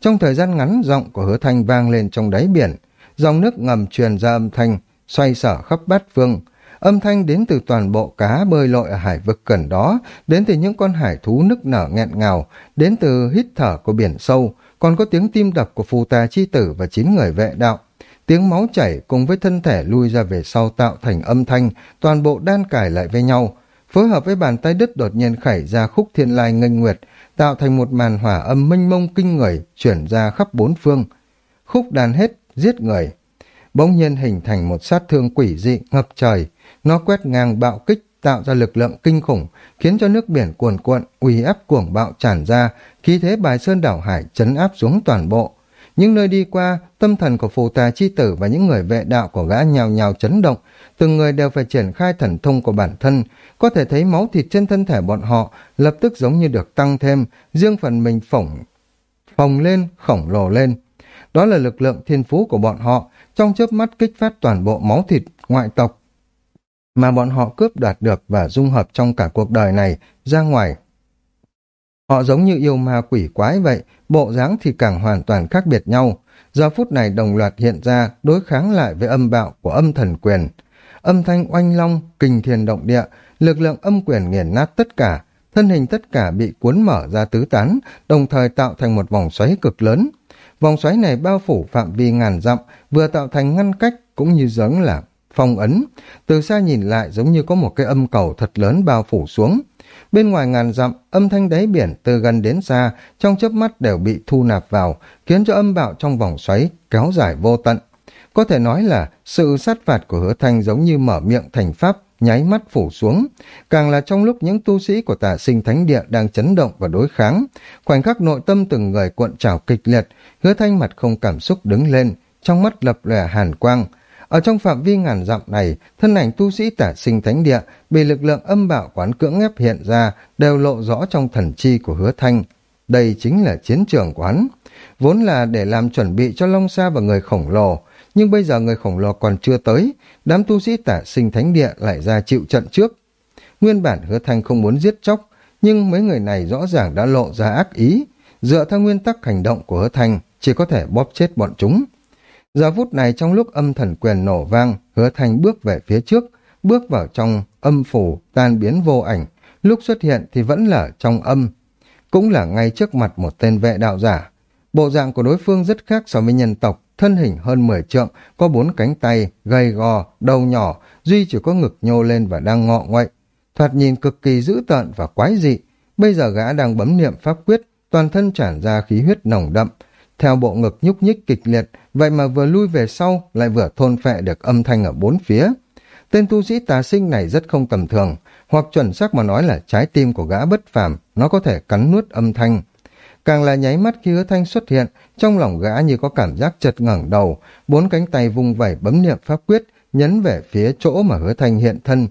Trong thời gian ngắn giọng của hứa thanh vang lên trong đáy biển. Dòng nước ngầm truyền ra âm thanh, xoay sở khắp bát phương. Âm thanh đến từ toàn bộ cá bơi lội ở hải vực gần đó, đến từ những con hải thú nức nở nghẹn ngào, đến từ hít thở của biển sâu, còn có tiếng tim đập của phù tà chi tử và chín người vệ đạo. Tiếng máu chảy cùng với thân thể lui ra về sau tạo thành âm thanh, toàn bộ đan cải lại với nhau. Phối hợp với bàn tay đứt đột nhiên khảy ra khúc thiên lai nghênh nguyệt, tạo thành một màn hỏa âm mênh mông kinh người, chuyển ra khắp bốn phương. Khúc đàn hết, giết người. Bỗng nhiên hình thành một sát thương quỷ dị ngập trời, nó quét ngang bạo kích tạo ra lực lượng kinh khủng, khiến cho nước biển cuồn cuộn, uy áp cuồng bạo tràn ra, khí thế bài sơn đảo hải chấn áp xuống toàn bộ. Những nơi đi qua, tâm thần của phù tà chi tử và những người vệ đạo của gã nhào nhào chấn động, từng người đều phải triển khai thần thông của bản thân, có thể thấy máu thịt trên thân thể bọn họ lập tức giống như được tăng thêm, riêng phần mình phổng, phồng lên, khổng lồ lên. Đó là lực lượng thiên phú của bọn họ, trong chớp mắt kích phát toàn bộ máu thịt ngoại tộc. mà bọn họ cướp đoạt được và dung hợp trong cả cuộc đời này ra ngoài. Họ giống như yêu ma quỷ quái vậy, bộ dáng thì càng hoàn toàn khác biệt nhau. Giờ phút này đồng loạt hiện ra đối kháng lại với âm bạo của âm thần quyền. Âm thanh oanh long, kinh thiên động địa, lực lượng âm quyền nghiền nát tất cả, thân hình tất cả bị cuốn mở ra tứ tán, đồng thời tạo thành một vòng xoáy cực lớn. Vòng xoáy này bao phủ phạm vi ngàn dặm, vừa tạo thành ngăn cách cũng như giống là phong ấn. Từ xa nhìn lại giống như có một cái âm cầu thật lớn bao phủ xuống. Bên ngoài ngàn dặm, âm thanh đáy biển từ gần đến xa, trong chớp mắt đều bị thu nạp vào, khiến cho âm bạo trong vòng xoáy kéo dài vô tận. Có thể nói là sự sát phạt của hứa thanh giống như mở miệng thành pháp, nháy mắt phủ xuống. Càng là trong lúc những tu sĩ của tà sinh thánh địa đang chấn động và đối kháng, khoảnh khắc nội tâm từng người cuộn trào kịch liệt, hứa thanh mặt không cảm xúc đứng lên, trong mắt lập lòe hàn quang. Ở trong phạm vi ngàn dặm này, thân ảnh tu sĩ tả sinh thánh địa bị lực lượng âm bạo quán cưỡng ép hiện ra đều lộ rõ trong thần chi của hứa thanh. Đây chính là chiến trường quán. Vốn là để làm chuẩn bị cho Long Sa và người khổng lồ, nhưng bây giờ người khổng lồ còn chưa tới, đám tu sĩ tả sinh thánh địa lại ra chịu trận trước. Nguyên bản hứa thanh không muốn giết chóc, nhưng mấy người này rõ ràng đã lộ ra ác ý, dựa theo nguyên tắc hành động của hứa thanh, chỉ có thể bóp chết bọn chúng. Giờ phút này trong lúc âm thần quyền nổ vang, hứa thanh bước về phía trước, bước vào trong âm phủ, tan biến vô ảnh, lúc xuất hiện thì vẫn là trong âm, cũng là ngay trước mặt một tên vệ đạo giả. Bộ dạng của đối phương rất khác so với nhân tộc, thân hình hơn 10 trượng, có bốn cánh tay, gầy gò, đầu nhỏ, duy chỉ có ngực nhô lên và đang ngọ nguậy. Thoạt nhìn cực kỳ dữ tợn và quái dị, bây giờ gã đang bấm niệm pháp quyết, toàn thân tràn ra khí huyết nồng đậm, theo bộ ngực nhúc nhích kịch liệt, vậy mà vừa lui về sau lại vừa thôn phệ được âm thanh ở bốn phía. Tên tu sĩ tà sinh này rất không tầm thường, hoặc chuẩn xác mà nói là trái tim của gã bất phàm, nó có thể cắn nuốt âm thanh. Càng là nháy mắt khi hứa thanh xuất hiện, trong lòng gã như có cảm giác chật ngẩng đầu, bốn cánh tay vung vẩy bấm niệm pháp quyết, nhấn về phía chỗ mà hứa thanh hiện thân.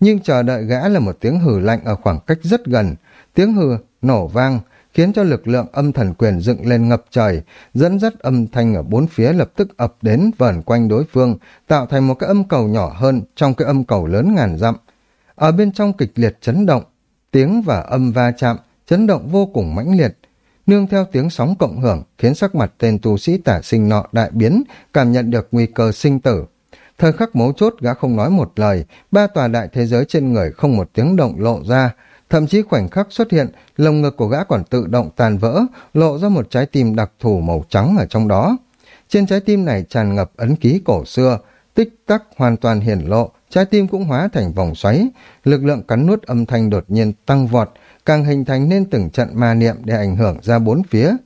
Nhưng chờ đợi gã là một tiếng hừ lạnh ở khoảng cách rất gần, tiếng hừ nổ vang, khiến cho lực lượng âm thần quyền dựng lên ngập trời, dẫn dắt âm thanh ở bốn phía lập tức ập đến vờn quanh đối phương, tạo thành một cái âm cầu nhỏ hơn trong cái âm cầu lớn ngàn dặm. Ở bên trong kịch liệt chấn động, tiếng và âm va chạm, chấn động vô cùng mãnh liệt, nương theo tiếng sóng cộng hưởng khiến sắc mặt tên tu sĩ tả sinh nọ đại biến, cảm nhận được nguy cơ sinh tử. Thời khắc mấu chốt gã không nói một lời, ba tòa đại thế giới trên người không một tiếng động lộ ra, Thậm chí khoảnh khắc xuất hiện, lồng ngực của gã còn tự động tàn vỡ, lộ ra một trái tim đặc thù màu trắng ở trong đó. Trên trái tim này tràn ngập ấn ký cổ xưa, tích tắc hoàn toàn hiển lộ, trái tim cũng hóa thành vòng xoáy, lực lượng cắn nuốt âm thanh đột nhiên tăng vọt, càng hình thành nên từng trận ma niệm để ảnh hưởng ra bốn phía.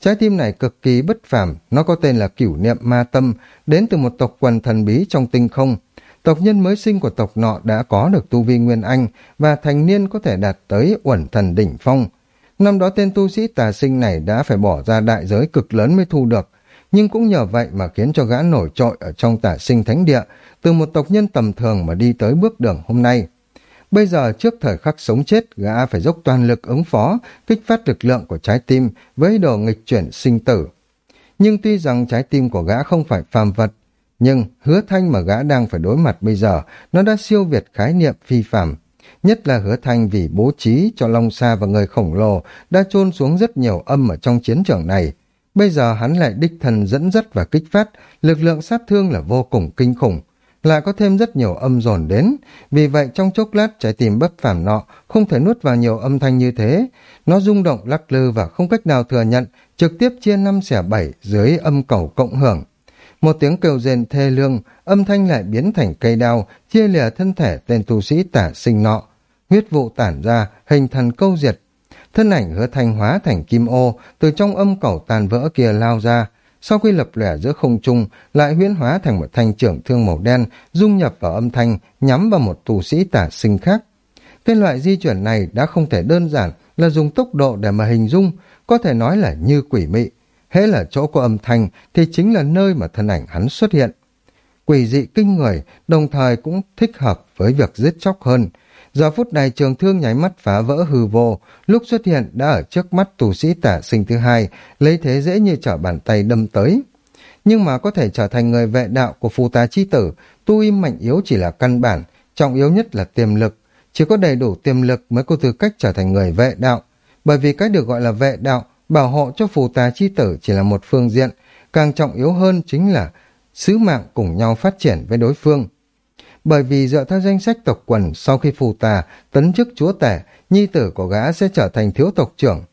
Trái tim này cực kỳ bất phàm, nó có tên là cửu niệm ma tâm, đến từ một tộc quần thần bí trong tinh không, Tộc nhân mới sinh của tộc nọ đã có được tu vi Nguyên Anh và thành niên có thể đạt tới uẩn thần đỉnh phong. Năm đó tên tu sĩ tà sinh này đã phải bỏ ra đại giới cực lớn mới thu được, nhưng cũng nhờ vậy mà khiến cho gã nổi trội ở trong tà sinh thánh địa, từ một tộc nhân tầm thường mà đi tới bước đường hôm nay. Bây giờ trước thời khắc sống chết, gã phải dốc toàn lực ứng phó, kích phát lực lượng của trái tim với đồ nghịch chuyển sinh tử. Nhưng tuy rằng trái tim của gã không phải phàm vật, nhưng hứa thanh mà gã đang phải đối mặt bây giờ, nó đã siêu việt khái niệm phi phạm. Nhất là hứa thanh vì bố trí cho Long Sa và người khổng lồ đã chôn xuống rất nhiều âm ở trong chiến trường này. Bây giờ hắn lại đích thần dẫn dắt và kích phát, lực lượng sát thương là vô cùng kinh khủng. Lại có thêm rất nhiều âm dồn đến, vì vậy trong chốc lát trái tim bất phàm nọ không thể nuốt vào nhiều âm thanh như thế. Nó rung động lắc lư và không cách nào thừa nhận, trực tiếp chia năm xẻ bảy dưới âm cầu cộng hưởng. Một tiếng kêu rên thê lương, âm thanh lại biến thành cây đao, chia lìa thân thể tên tu sĩ tả sinh nọ. Huyết vụ tản ra, hình thành câu diệt. Thân ảnh hứa thanh hóa thành kim ô, từ trong âm cầu tàn vỡ kia lao ra. Sau khi lập lẻ giữa không trung, lại huyễn hóa thành một thanh trưởng thương màu đen, dung nhập vào âm thanh, nhắm vào một tu sĩ tả sinh khác. Tên loại di chuyển này đã không thể đơn giản là dùng tốc độ để mà hình dung, có thể nói là như quỷ mị, hễ là chỗ có âm thanh thì chính là nơi mà thân ảnh hắn xuất hiện. Quỷ dị kinh người, đồng thời cũng thích hợp với việc giết chóc hơn. Giờ phút này trường thương nháy mắt phá vỡ hư vô, lúc xuất hiện đã ở trước mắt tù sĩ tả sinh thứ hai, lấy thế dễ như trở bàn tay đâm tới. Nhưng mà có thể trở thành người vệ đạo của phù tá chi tử, tu im mạnh yếu chỉ là căn bản, trọng yếu nhất là tiềm lực. Chỉ có đầy đủ tiềm lực mới có tư cách trở thành người vệ đạo, bởi vì cái được gọi là vệ đạo, bảo hộ cho phù tà chi tử chỉ là một phương diện, càng trọng yếu hơn chính là sứ mạng cùng nhau phát triển với đối phương. Bởi vì dựa theo danh sách tộc quần sau khi phù tà tấn chức chúa tể, nhi tử của gã sẽ trở thành thiếu tộc trưởng.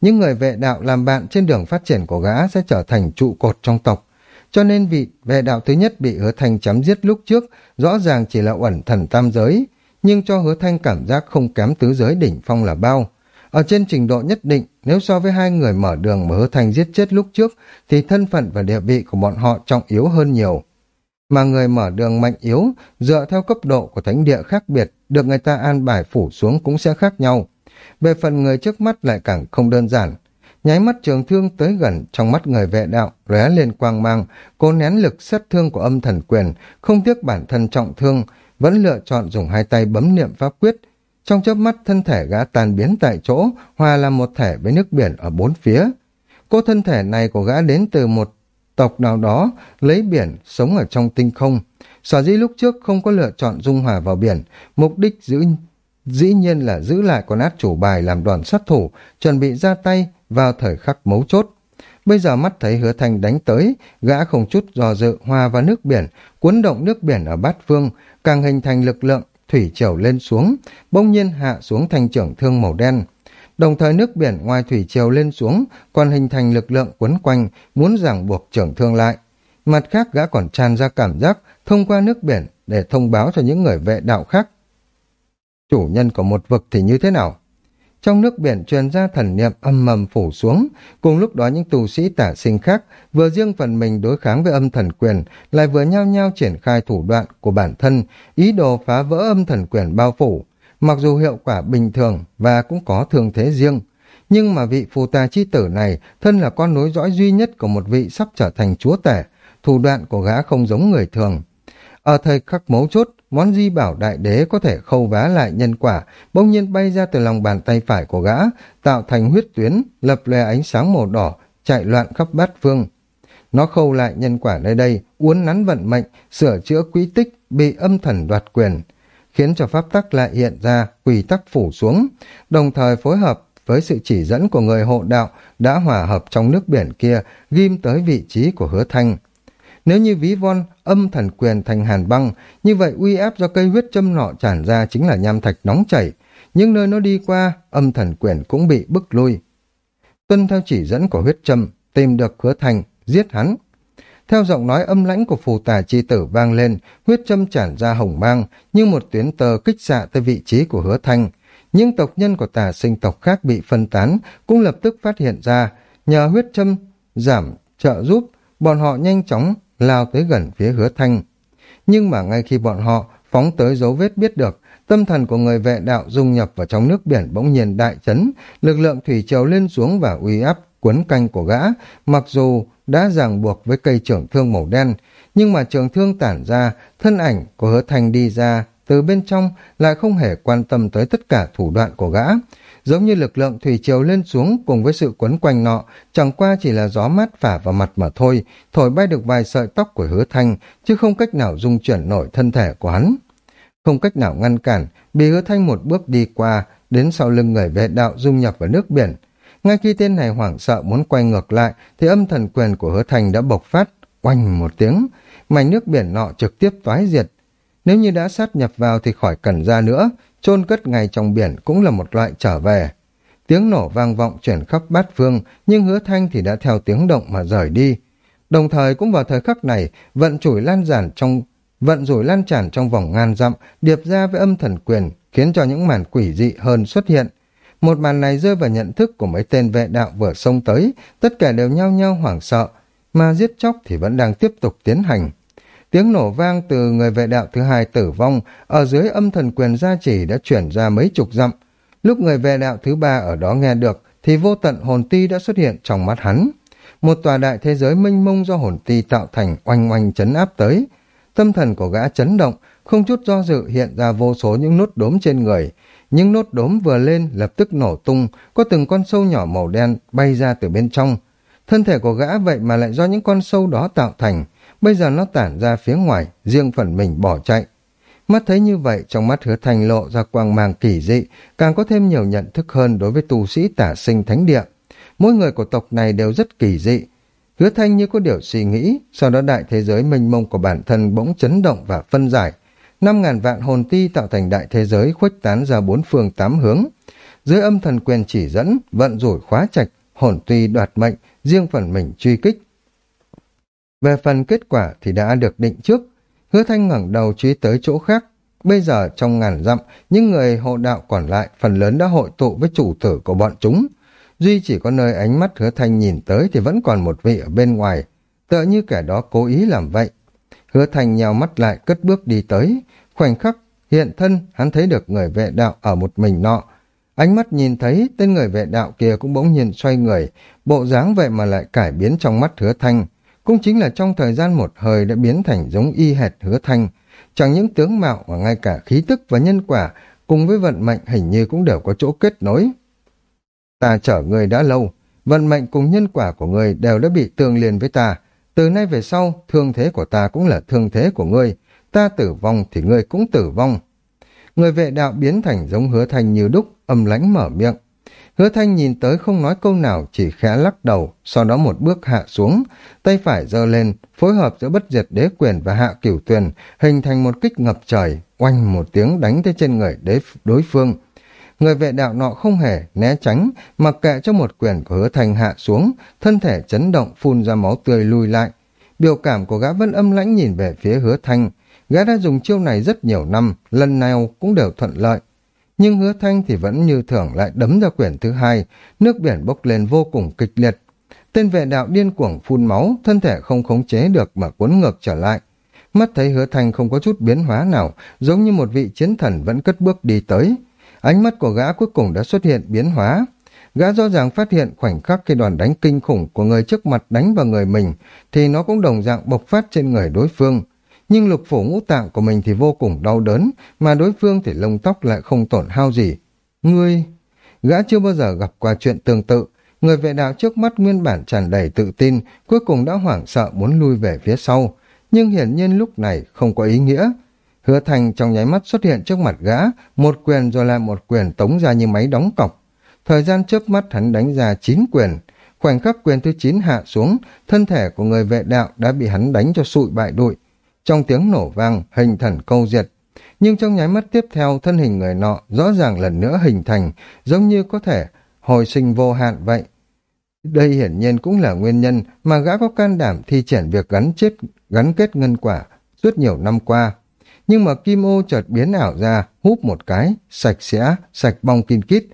Những người vệ đạo làm bạn trên đường phát triển của gã sẽ trở thành trụ cột trong tộc. Cho nên vị vệ đạo thứ nhất bị hứa thanh chấm giết lúc trước rõ ràng chỉ là uẩn thần tam giới, nhưng cho hứa thanh cảm giác không kém tứ giới đỉnh phong là bao. Ở trên trình độ nhất định, nếu so với hai người mở đường mà hứa thành giết chết lúc trước, thì thân phận và địa vị của bọn họ trọng yếu hơn nhiều. Mà người mở đường mạnh yếu, dựa theo cấp độ của thánh địa khác biệt, được người ta an bài phủ xuống cũng sẽ khác nhau. Về phần người trước mắt lại càng không đơn giản. Nháy mắt trường thương tới gần trong mắt người vệ đạo, lóe lên quang mang, cố nén lực sát thương của âm thần quyền, không tiếc bản thân trọng thương, vẫn lựa chọn dùng hai tay bấm niệm pháp quyết. Trong chớp mắt thân thể gã tan biến tại chỗ, hòa làm một thể với nước biển ở bốn phía. Cô thân thể này của gã đến từ một tộc nào đó, lấy biển, sống ở trong tinh không. Sở dĩ lúc trước không có lựa chọn dung hòa vào biển, mục đích giữ dĩ nhiên là giữ lại con át chủ bài làm đoàn sát thủ, chuẩn bị ra tay vào thời khắc mấu chốt. Bây giờ mắt thấy hứa thanh đánh tới, gã không chút dò dự hòa vào nước biển, cuốn động nước biển ở bát phương, càng hình thành lực lượng, thủy triều lên xuống, bỗng nhiên hạ xuống thành trưởng thương màu đen. Đồng thời nước biển ngoài thủy triều lên xuống, còn hình thành lực lượng quấn quanh, muốn ràng buộc trưởng thương lại. Mặt khác gã còn tràn ra cảm giác thông qua nước biển để thông báo cho những người vệ đạo khác. Chủ nhân của một vực thì như thế nào? Trong nước biển truyền ra thần niệm âm mầm phủ xuống, cùng lúc đó những tù sĩ tả sinh khác vừa riêng phần mình đối kháng với âm thần quyền, lại vừa nhao nhao triển khai thủ đoạn của bản thân, ý đồ phá vỡ âm thần quyền bao phủ. Mặc dù hiệu quả bình thường và cũng có thường thế riêng, nhưng mà vị phù tà chi tử này thân là con nối dõi duy nhất của một vị sắp trở thành chúa tể, thủ đoạn của gã không giống người thường. Ở thời khắc mấu chốt, món di bảo đại đế có thể khâu vá lại nhân quả, bỗng nhiên bay ra từ lòng bàn tay phải của gã, tạo thành huyết tuyến, lập lè ánh sáng màu đỏ, chạy loạn khắp bát phương. Nó khâu lại nhân quả nơi đây, uốn nắn vận mệnh, sửa chữa quý tích, bị âm thần đoạt quyền, khiến cho pháp tắc lại hiện ra, quỷ tắc phủ xuống, đồng thời phối hợp với sự chỉ dẫn của người hộ đạo đã hòa hợp trong nước biển kia, ghim tới vị trí của hứa thanh. Nếu như ví von âm thần quyền thành hàn băng, như vậy uy áp do cây huyết châm nọ tràn ra chính là nham thạch nóng chảy, nhưng nơi nó đi qua, âm thần quyền cũng bị bức lui. Tuân theo chỉ dẫn của huyết châm, tìm được hứa thành, giết hắn. Theo giọng nói âm lãnh của phù tà chi tử vang lên, huyết châm tràn ra hồng mang, như một tuyến tờ kích xạ tới vị trí của hứa thanh. Những tộc nhân của tà sinh tộc khác bị phân tán, cũng lập tức phát hiện ra, nhờ huyết châm giảm trợ giúp, bọn họ nhanh chóng lao tới gần phía hứa thanh. Nhưng mà ngay khi bọn họ phóng tới dấu vết biết được, tâm thần của người vệ đạo dung nhập vào trong nước biển bỗng nhiên đại chấn, lực lượng thủy triều lên xuống và uy áp cuốn canh của gã, mặc dù đã ràng buộc với cây trưởng thương màu đen, nhưng mà trường thương tản ra, thân ảnh của hứa thanh đi ra, từ bên trong lại không hề quan tâm tới tất cả thủ đoạn của gã, giống như lực lượng thủy triều lên xuống cùng với sự quấn quanh nọ, chẳng qua chỉ là gió mát phả vào mặt mà thôi, thổi bay được vài sợi tóc của hứa thanh, chứ không cách nào dung chuyển nổi thân thể của hắn. Không cách nào ngăn cản, bị hứa thanh một bước đi qua, đến sau lưng người vệ đạo dung nhập vào nước biển. Ngay khi tên này hoảng sợ muốn quay ngược lại, thì âm thần quyền của hứa thanh đã bộc phát, oanh một tiếng, mảnh nước biển nọ trực tiếp toái diệt. Nếu như đã sát nhập vào thì khỏi cần ra nữa, chôn cất ngay trong biển cũng là một loại trở về. Tiếng nổ vang vọng chuyển khắp bát phương, nhưng hứa thanh thì đã theo tiếng động mà rời đi. Đồng thời cũng vào thời khắc này, vận chủi lan giản trong vận rủi lan tràn trong vòng ngàn dặm, điệp ra với âm thần quyền, khiến cho những màn quỷ dị hơn xuất hiện. Một màn này rơi vào nhận thức của mấy tên vệ đạo vừa xông tới, tất cả đều nhao nhao hoảng sợ, mà giết chóc thì vẫn đang tiếp tục tiến hành. Tiếng nổ vang từ người vệ đạo thứ hai tử vong, ở dưới âm thần quyền gia chỉ đã chuyển ra mấy chục dặm. Lúc người vệ đạo thứ ba ở đó nghe được, thì vô tận hồn ti đã xuất hiện trong mắt hắn. Một tòa đại thế giới mênh mông do hồn ti tạo thành oanh oanh chấn áp tới. Tâm thần của gã chấn động, không chút do dự hiện ra vô số những nốt đốm trên người. Những nốt đốm vừa lên lập tức nổ tung, có từng con sâu nhỏ màu đen bay ra từ bên trong. Thân thể của gã vậy mà lại do những con sâu đó tạo thành, bây giờ nó tản ra phía ngoài, riêng phần mình bỏ chạy. Mắt thấy như vậy, trong mắt hứa thành lộ ra quang mang kỳ dị, càng có thêm nhiều nhận thức hơn đối với tu sĩ tả sinh thánh địa. Mỗi người của tộc này đều rất kỳ dị. Hứa thanh như có điều suy nghĩ, sau đó đại thế giới mênh mông của bản thân bỗng chấn động và phân giải. Năm ngàn vạn hồn ti tạo thành đại thế giới khuếch tán ra bốn phương tám hướng. Dưới âm thần quyền chỉ dẫn, vận rủi khóa trạch, hồn tuy đoạt mệnh, riêng phần mình truy kích. Về phần kết quả thì đã được định trước, hứa thanh ngẩng đầu truy tới chỗ khác. Bây giờ trong ngàn dặm, những người hộ đạo còn lại phần lớn đã hội tụ với chủ tử của bọn chúng. Duy chỉ có nơi ánh mắt hứa thanh nhìn tới thì vẫn còn một vị ở bên ngoài, tựa như kẻ đó cố ý làm vậy. Hứa thanh nhào mắt lại cất bước đi tới, khoảnh khắc hiện thân hắn thấy được người vệ đạo ở một mình nọ. Ánh mắt nhìn thấy tên người vệ đạo kia cũng bỗng nhiên xoay người, bộ dáng vậy mà lại cải biến trong mắt hứa thanh. Cũng chính là trong thời gian một hơi đã biến thành giống y hệt hứa thanh. Chẳng những tướng mạo mà ngay cả khí tức và nhân quả cùng với vận mệnh hình như cũng đều có chỗ kết nối. Ta chở người đã lâu, vận mệnh cùng nhân quả của người đều đã bị tương liền với ta. Từ nay về sau, thương thế của ta cũng là thương thế của ngươi. Ta tử vong thì ngươi cũng tử vong. Người vệ đạo biến thành giống hứa thanh như đúc, âm lãnh mở miệng. Hứa thanh nhìn tới không nói câu nào, chỉ khẽ lắc đầu, sau đó một bước hạ xuống, tay phải giơ lên, phối hợp giữa bất diệt đế quyền và hạ cửu tuyền, hình thành một kích ngập trời, oanh một tiếng đánh tới trên người đế đối phương. Người vệ đạo nọ không hề né tránh, mặc kệ cho một quyền của hứa Thanh hạ xuống, thân thể chấn động phun ra máu tươi lui lại. Biểu cảm của gã vẫn âm lãnh nhìn về phía hứa thanh. Gã đã dùng chiêu này rất nhiều năm, lần nào cũng đều thuận lợi. Nhưng hứa thanh thì vẫn như thường lại đấm ra quyển thứ hai, nước biển bốc lên vô cùng kịch liệt. Tên vệ đạo điên cuồng phun máu, thân thể không khống chế được mà cuốn ngược trở lại. Mắt thấy hứa thanh không có chút biến hóa nào, giống như một vị chiến thần vẫn cất bước đi tới. Ánh mắt của gã cuối cùng đã xuất hiện biến hóa. Gã rõ ràng phát hiện khoảnh khắc khi đoàn đánh kinh khủng của người trước mặt đánh vào người mình, thì nó cũng đồng dạng bộc phát trên người đối phương. Nhưng lục phủ ngũ tạng của mình thì vô cùng đau đớn, mà đối phương thì lông tóc lại không tổn hao gì. Ngươi... Gã chưa bao giờ gặp qua chuyện tương tự, người vệ đạo trước mắt nguyên bản tràn đầy tự tin, cuối cùng đã hoảng sợ muốn lui về phía sau. Nhưng hiển nhiên lúc này không có ý nghĩa, Hứa Thành trong nháy mắt xuất hiện trước mặt gã, một quyền rồi lại một quyền tống ra như máy đóng cọc. Thời gian chớp mắt hắn đánh ra chín quyền. Khoảnh khắc quyền thứ chín hạ xuống, thân thể của người vệ đạo đã bị hắn đánh cho sụi bại đụi. Trong tiếng nổ vang, hình thần câu diệt. Nhưng trong nháy mắt tiếp theo, thân hình người nọ rõ ràng lần nữa hình thành, giống như có thể hồi sinh vô hạn vậy. Đây hiển nhiên cũng là nguyên nhân mà gã có can đảm thi triển việc gắn chết gắn kết ngân quả suốt nhiều năm qua nhưng mà kim ô chợt biến ảo ra, húp một cái, sạch sẽ, sạch bong kim kít.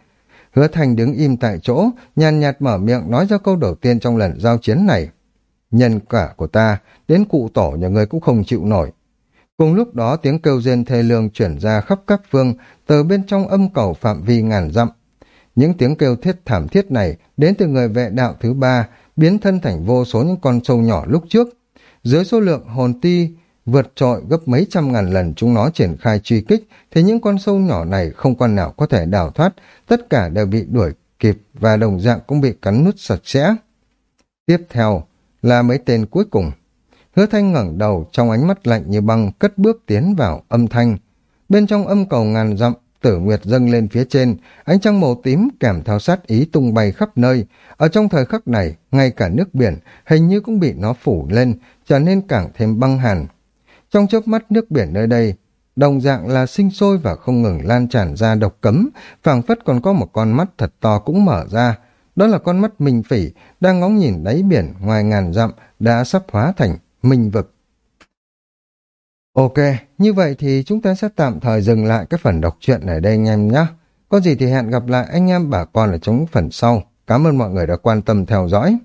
Hứa Thành đứng im tại chỗ, nhàn nhạt mở miệng nói ra câu đầu tiên trong lần giao chiến này. Nhân cả của ta, đến cụ tổ nhà người cũng không chịu nổi. Cùng lúc đó tiếng kêu rên thê lương chuyển ra khắp các phương, từ bên trong âm cầu phạm vi ngàn dặm. Những tiếng kêu thiết thảm thiết này đến từ người vệ đạo thứ ba, biến thân thành vô số những con sâu nhỏ lúc trước. Dưới số lượng hồn ti vượt trội gấp mấy trăm ngàn lần chúng nó triển khai truy kích, thì những con sâu nhỏ này không con nào có thể đào thoát, tất cả đều bị đuổi kịp và đồng dạng cũng bị cắn nút sạch sẽ. Tiếp theo là mấy tên cuối cùng. Hứa thanh ngẩng đầu trong ánh mắt lạnh như băng cất bước tiến vào âm thanh. Bên trong âm cầu ngàn dặm, tử nguyệt dâng lên phía trên, ánh trăng màu tím kèm theo sát ý tung bay khắp nơi. Ở trong thời khắc này, ngay cả nước biển hình như cũng bị nó phủ lên, trở nên càng thêm băng hàn, trong chớp mắt nước biển nơi đây, đồng dạng là sinh sôi và không ngừng lan tràn ra độc cấm, phảng phất còn có một con mắt thật to cũng mở ra. Đó là con mắt minh phỉ, đang ngóng nhìn đáy biển ngoài ngàn dặm, đã sắp hóa thành minh vực. Ok, như vậy thì chúng ta sẽ tạm thời dừng lại cái phần đọc truyện ở đây anh em nhé. Có gì thì hẹn gặp lại anh em bà con ở trong phần sau. Cảm ơn mọi người đã quan tâm theo dõi.